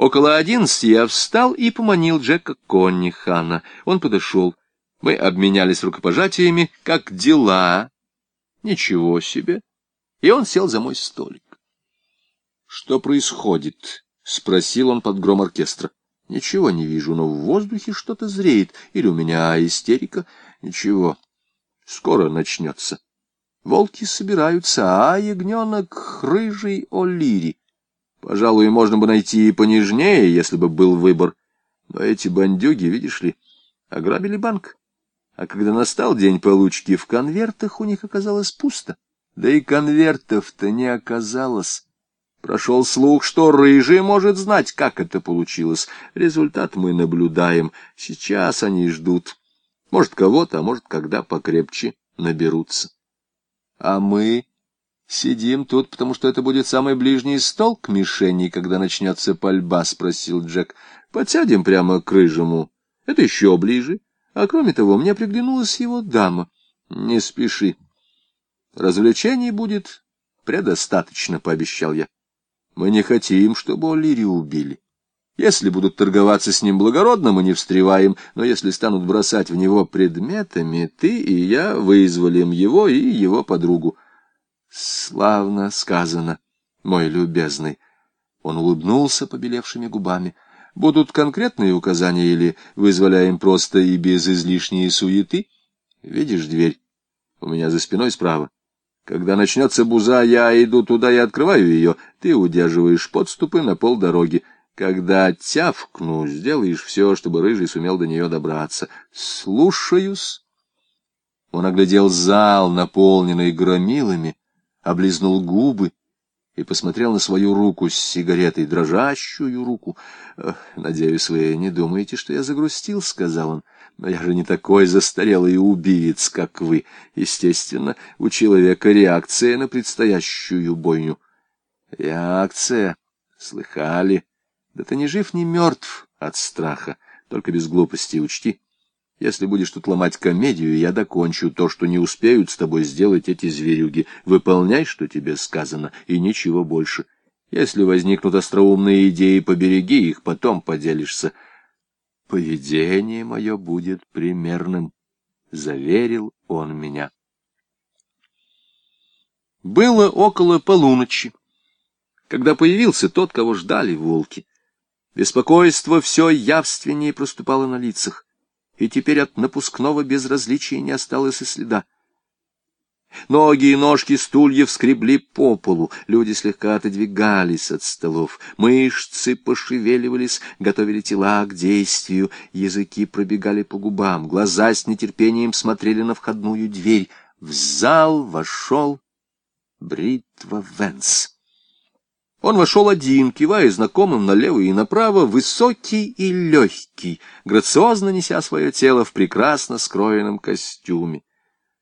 Около одиннадцати я встал и поманил Джека Конни Хана. Он подошел. Мы обменялись рукопожатиями. Как дела? Ничего себе. И он сел за мой столик. Что происходит? — спросил он под гром оркестра. Ничего не вижу, но в воздухе что-то зреет. Или у меня истерика? Ничего. Скоро начнется. Волки собираются, а ягненок рыжий О'Лири. Пожалуй, можно бы найти и понежнее, если бы был выбор. Но эти бандюги, видишь ли, ограбили банк. А когда настал день получки, в конвертах у них оказалось пусто. Да и конвертов-то не оказалось. Прошел слух, что рыжий может знать, как это получилось. Результат мы наблюдаем. Сейчас они ждут. Может, кого-то, а может, когда покрепче наберутся. А мы «Сидим тут, потому что это будет самый ближний стол к мишени, когда начнется пальба», — спросил Джек. «Подсядем прямо к рыжему. Это еще ближе. А кроме того, мне приглянулась его дама. Не спеши. Развлечений будет предостаточно», — пообещал я. «Мы не хотим, чтобы О'Лири убили. Если будут торговаться с ним благородно, мы не встреваем, но если станут бросать в него предметами, ты и я вызволим его и его подругу». Славно сказано, мой любезный. Он улыбнулся побелевшими губами. Будут конкретные указания или вызволяем просто и без излишней суеты? Видишь дверь? У меня за спиной справа. Когда начнется буза, я иду туда и открываю ее. Ты удерживаешь подступы на полдороги. Когда тявкну, сделаешь все, чтобы рыжий сумел до нее добраться. Слушаюсь. Он оглядел зал, наполненный громилами, облизнул губы и посмотрел на свою руку с сигаретой, дрожащую руку. «Надеюсь, вы не думаете, что я загрустил?» — сказал он. «Но я же не такой застарелый убивец, как вы. Естественно, у человека реакция на предстоящую бойню». «Реакция? Слыхали? Да ты не жив, ни мертв от страха, только без глупости учти». Если будешь тут ломать комедию, я докончу то, что не успеют с тобой сделать эти зверюги. Выполняй, что тебе сказано, и ничего больше. Если возникнут остроумные идеи, побереги их, потом поделишься. Поведение мое будет примерным, — заверил он меня. Было около полуночи, когда появился тот, кого ждали волки. Беспокойство все явственнее проступало на лицах и теперь от напускного безразличия не осталось и следа. Ноги и ножки стульев скребли по полу, люди слегка отодвигались от столов, мышцы пошевеливались, готовили тела к действию, языки пробегали по губам, глаза с нетерпением смотрели на входную дверь. В зал вошел Бритва Венс. Он вошел один, кивая знакомым налево и направо, высокий и легкий, грациозно неся свое тело в прекрасно скроенном костюме.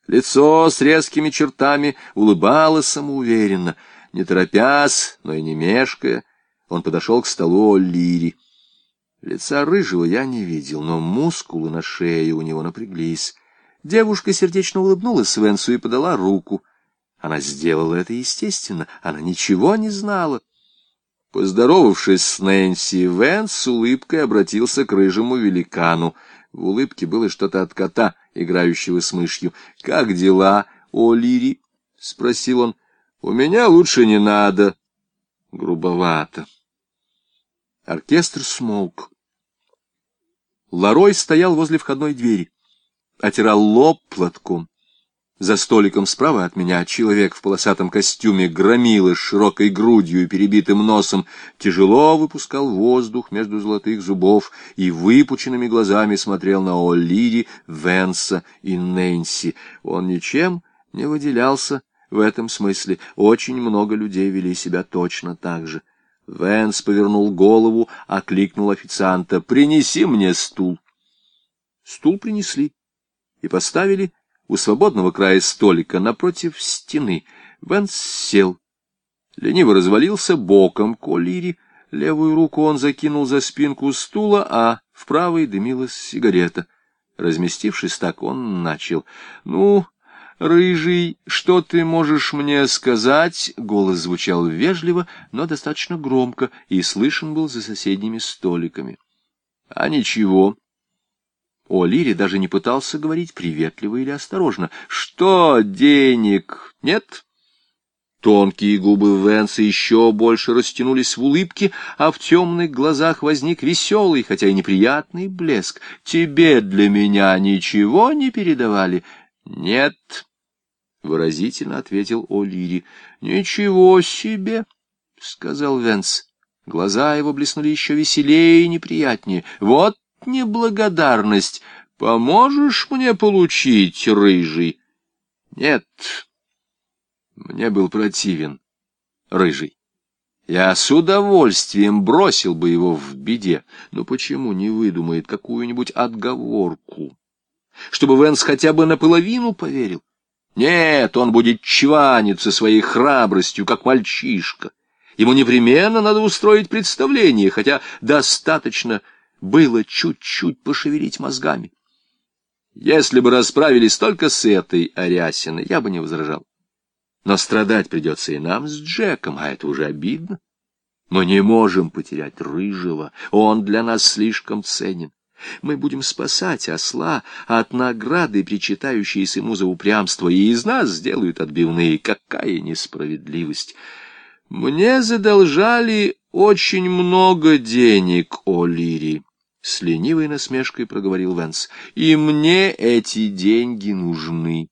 Лицо с резкими чертами улыбалось самоуверенно, не торопясь, но и не мешкая. Он подошел к столу Лири. Лица рыжего я не видел, но мускулы на шее у него напряглись. Девушка сердечно улыбнулась Свенсу и подала руку. Она сделала это естественно, она ничего не знала. Поздоровавшись с Нэнси, Вэн с улыбкой обратился к рыжему великану. В улыбке было что-то от кота, играющего с мышью. — Как дела, О'Лири? — спросил он. — У меня лучше не надо. Грубовато. Оркестр смолк. Ларой стоял возле входной двери, отирал лоб платком. За столиком справа от меня человек в полосатом костюме громила с широкой грудью и перебитым носом, тяжело выпускал воздух между золотых зубов и выпученными глазами смотрел на О'Лири, Венса и Нэнси. Он ничем не выделялся в этом смысле. Очень много людей вели себя точно так же. Венс повернул голову, окликнул официанта «Принеси мне стул». Стул принесли и поставили у свободного края столика напротив стены. Венс сел. Лениво развалился боком к Олире. Левую руку он закинул за спинку стула, а в правой дымилась сигарета. Разместившись так, он начал. — Ну, «Рыжий, что ты можешь мне сказать?» Голос звучал вежливо, но достаточно громко, и слышен был за соседними столиками. «А ничего». О даже не пытался говорить приветливо или осторожно. «Что, денег нет?» Тонкие губы Венса еще больше растянулись в улыбке, а в темных глазах возник веселый, хотя и неприятный блеск. «Тебе для меня ничего не передавали?» «Нет», — выразительно ответил О'Лири. «Ничего себе!» — сказал Венс. Глаза его блеснули еще веселее и неприятнее. «Вот неблагодарность! Поможешь мне получить, рыжий?» «Нет», мне был противен рыжий. Я с удовольствием бросил бы его в беде, но почему не выдумает какую-нибудь отговорку? Чтобы Венс хотя бы наполовину поверил. Нет, он будет чваниться своей храбростью, как мальчишка. Ему непременно надо устроить представление, хотя достаточно было чуть-чуть пошевелить мозгами. Если бы расправились только с этой Арясиной, я бы не возражал. Но страдать придется и нам с Джеком, а это уже обидно. Мы не можем потерять Рыжего, он для нас слишком ценен. Мы будем спасать осла от награды, причитающейся ему за упрямство, и из нас сделают отбивные. Какая несправедливость! Мне задолжали очень много денег, о Лири, — с ленивой насмешкой проговорил Венс, — и мне эти деньги нужны.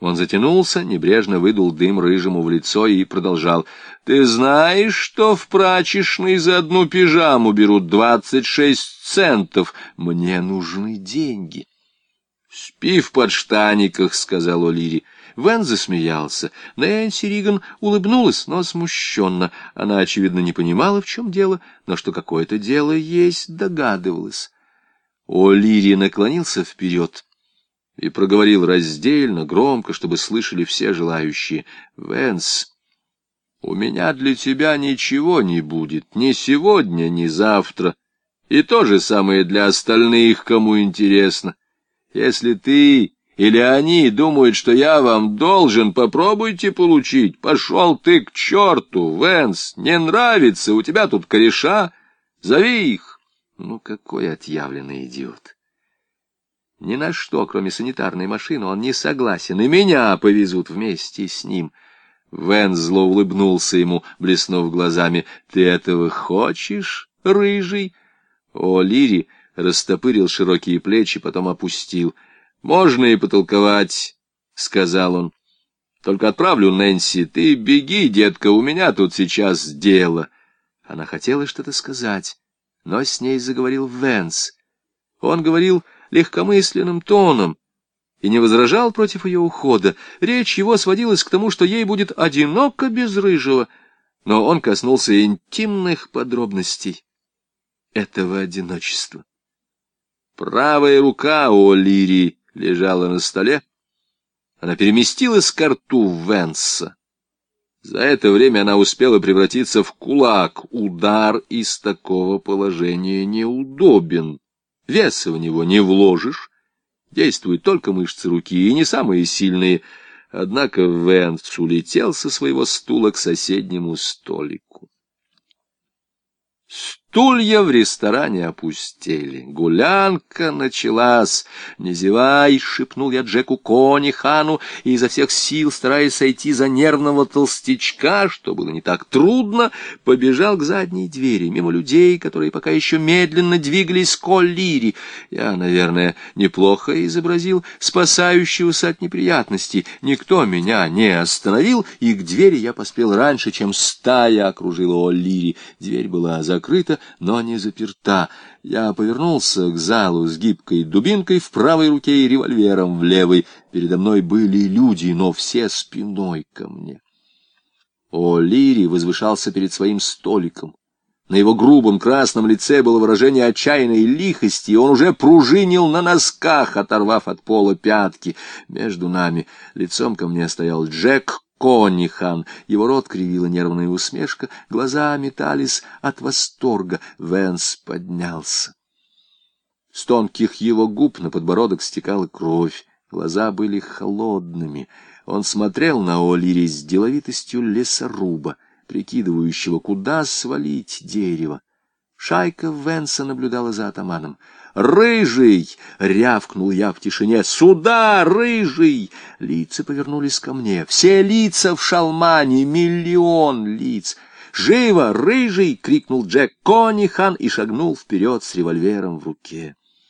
Он затянулся, небрежно выдул дым рыжему в лицо и продолжал. — Ты знаешь, что в прачечной за одну пижаму берут двадцать шесть центов? Мне нужны деньги. — Спи в подштаниках, — сказал О'Лири. Вен засмеялся. Нэнси Риган улыбнулась, но смущенно. Она, очевидно, не понимала, в чем дело, но что какое-то дело есть, догадывалась. О'Лири наклонился вперед и проговорил раздельно, громко, чтобы слышали все желающие. «Венс, у меня для тебя ничего не будет, ни сегодня, ни завтра, и то же самое для остальных, кому интересно. Если ты или они думают, что я вам должен, попробуйте получить. Пошел ты к черту, Венс, не нравится, у тебя тут кореша, зови их». Ну, какой отъявленный идиот! Ни на что, кроме санитарной машины, он не согласен, и меня повезут вместе с ним. Вен зло улыбнулся ему, блеснув глазами. — Ты этого хочешь, рыжий? О, Лири растопырил широкие плечи, потом опустил. — Можно и потолковать, — сказал он. — Только отправлю Нэнси. Ты беги, детка, у меня тут сейчас дело. Она хотела что-то сказать, но с ней заговорил Венс. Он говорил легкомысленным тоном и не возражал против ее ухода. Речь его сводилась к тому, что ей будет одиноко без рыжего, но он коснулся интимных подробностей этого одиночества. Правая рука у Лири лежала на столе. Она переместилась к рту Венса. За это время она успела превратиться в кулак. Удар из такого положения неудобен. Веса в него не вложишь, действуют только мышцы руки, и не самые сильные. Однако Венц улетел со своего стула к соседнему столику. Стулья в ресторане опустели. Гулянка началась. «Не зевай!» — шепнул я Джеку Кони Хану, и изо всех сил, стараясь сойти за нервного толстячка, что было не так трудно, побежал к задней двери, мимо людей, которые пока еще медленно двигались к Олири. Я, наверное, неплохо изобразил спасающегося от неприятностей. Никто меня не остановил, и к двери я поспел раньше, чем стая окружила Олири. Дверь была закрыта, но не заперта. Я повернулся к залу с гибкой дубинкой в правой руке и револьвером в левой. Передо мной были люди, но все спиной ко мне. О, Лири возвышался перед своим столиком. На его грубом красном лице было выражение отчаянной лихости, и он уже пружинил на носках, оторвав от пола пятки. Между нами лицом ко мне стоял Джек Конихан. Его рот кривила нервная усмешка, глаза метались от восторга. Венс поднялся. С тонких его губ на подбородок стекала кровь. Глаза были холодными. Он смотрел на О'Лири с деловитостью лесоруба, прикидывающего, куда свалить дерево. Шайка Венса наблюдала за атаманом. «Рыжий!» — рявкнул я в тишине. «Сюда, рыжий!» Лица повернулись ко мне. Все лица в шалмане, миллион лиц. «Живо, рыжий!» — крикнул Джек Конихан и шагнул вперед с револьвером в руке.